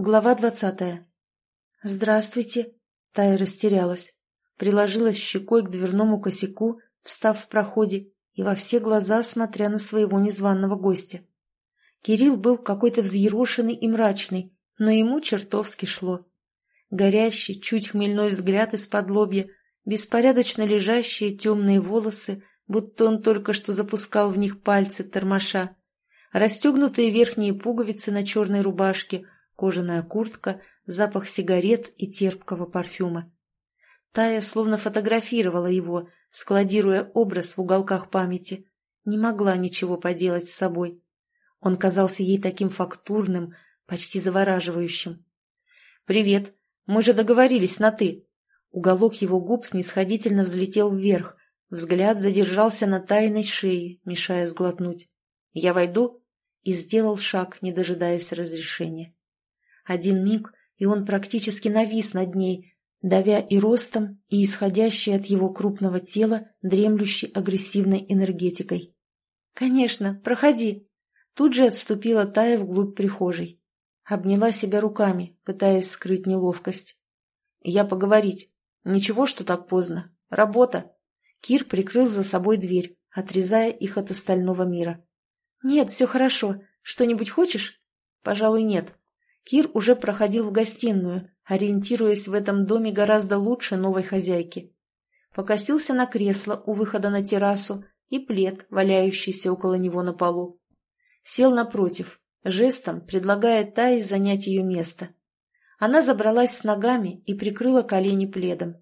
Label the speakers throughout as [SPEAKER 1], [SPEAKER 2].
[SPEAKER 1] Глава двадцатая. «Здравствуйте!» Тая растерялась. Приложилась щекой к дверному косяку, встав в проходе, и во все глаза смотря на своего незваного гостя. Кирилл был какой-то взъерошенный и мрачный, но ему чертовски шло. Горящий, чуть хмельной взгляд из-под лобья, беспорядочно лежащие темные волосы, будто он только что запускал в них пальцы тормоша, расстегнутые верхние пуговицы на черной рубашке, кожаная куртка, запах сигарет и терпкого парфюма. Тая словно фотографировала его, складируя образ в уголках памяти. Не могла ничего поделать с собой. Он казался ей таким фактурным, почти завораживающим. «Привет. Мы же договорились на «ты». Уголок его губ снисходительно взлетел вверх. Взгляд задержался на тайной шее, мешая сглотнуть. «Я войду?» И сделал шаг, не дожидаясь разрешения. Один миг, и он практически навис над ней, давя и ростом, и исходящей от его крупного тела, дремлющей агрессивной энергетикой. «Конечно, проходи!» Тут же отступила Тая вглубь прихожей. Обняла себя руками, пытаясь скрыть неловкость. «Я поговорить. Ничего, что так поздно. Работа!» Кир прикрыл за собой дверь, отрезая их от остального мира. «Нет, все хорошо. Что-нибудь хочешь?» «Пожалуй, нет». Кир уже проходил в гостиную, ориентируясь в этом доме гораздо лучше новой хозяйки. Покосился на кресло у выхода на террасу и плед, валяющийся около него на полу. Сел напротив, жестом предлагая Тае занять ее место. Она забралась с ногами и прикрыла колени пледом.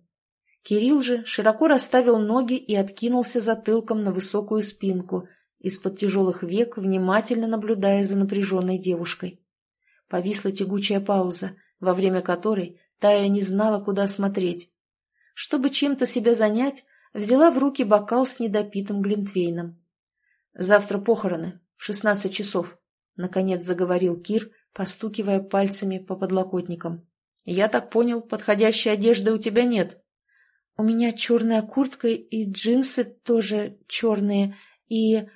[SPEAKER 1] Кирилл же широко расставил ноги и откинулся затылком на высокую спинку, из-под тяжелых век внимательно наблюдая за напряженной девушкой. Повисла тягучая пауза, во время которой Тая не знала, куда смотреть. Чтобы чем-то себя занять, взяла в руки бокал с недопитым глинтвейном. «Завтра похороны, в шестнадцать часов», — наконец заговорил Кир, постукивая пальцами по подлокотникам. «Я так понял, подходящей одежды у тебя нет». «У меня черная куртка и джинсы тоже черные, и...»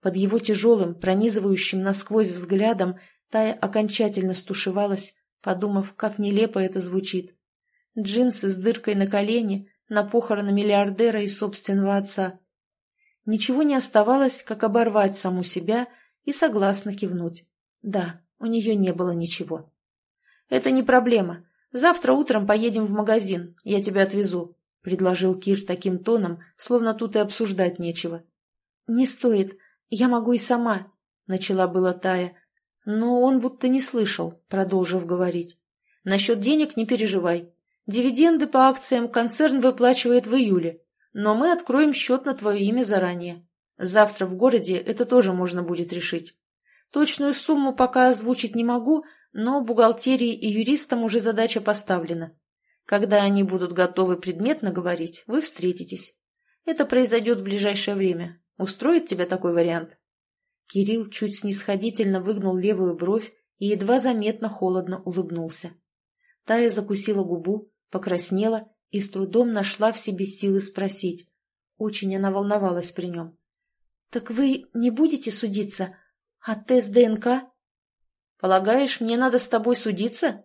[SPEAKER 1] Под его тяжелым, пронизывающим насквозь взглядом Тая окончательно стушевалась, подумав, как нелепо это звучит. Джинсы с дыркой на колене, на похороны миллиардера и собственного отца. Ничего не оставалось, как оборвать саму себя и согласно кивнуть. Да, у нее не было ничего. «Это не проблема. Завтра утром поедем в магазин, я тебя отвезу», — предложил Кир таким тоном, словно тут и обсуждать нечего. «Не стоит. Я могу и сама», — начала была Тая, но он будто не слышал, продолжив говорить. «Насчет денег не переживай. Дивиденды по акциям концерн выплачивает в июле, но мы откроем счет на твое имя заранее. Завтра в городе это тоже можно будет решить. Точную сумму пока озвучить не могу, но бухгалтерии и юристам уже задача поставлена. Когда они будут готовы предметно говорить, вы встретитесь. Это произойдет в ближайшее время. Устроит тебя такой вариант?» Кирилл чуть снисходительно выгнул левую бровь и едва заметно холодно улыбнулся. Тая закусила губу, покраснела и с трудом нашла в себе силы спросить. Очень она волновалась при нем. «Так вы не будете судиться? А тест ДНК?» «Полагаешь, мне надо с тобой судиться?»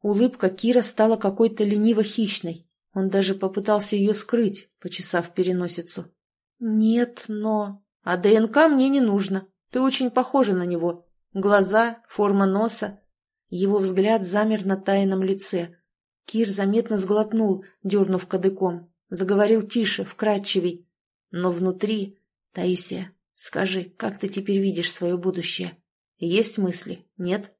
[SPEAKER 1] Улыбка Кира стала какой-то лениво-хищной. Он даже попытался ее скрыть, почесав переносицу. «Нет, но...» «А ДНК мне не нужно. Ты очень похожа на него. Глаза, форма носа. Его взгляд замер на тайном лице. Кир заметно сглотнул, дернув кадыком. Заговорил тише, вкрадчивей. Но внутри... Таисия, скажи, как ты теперь видишь свое будущее? Есть мысли? Нет?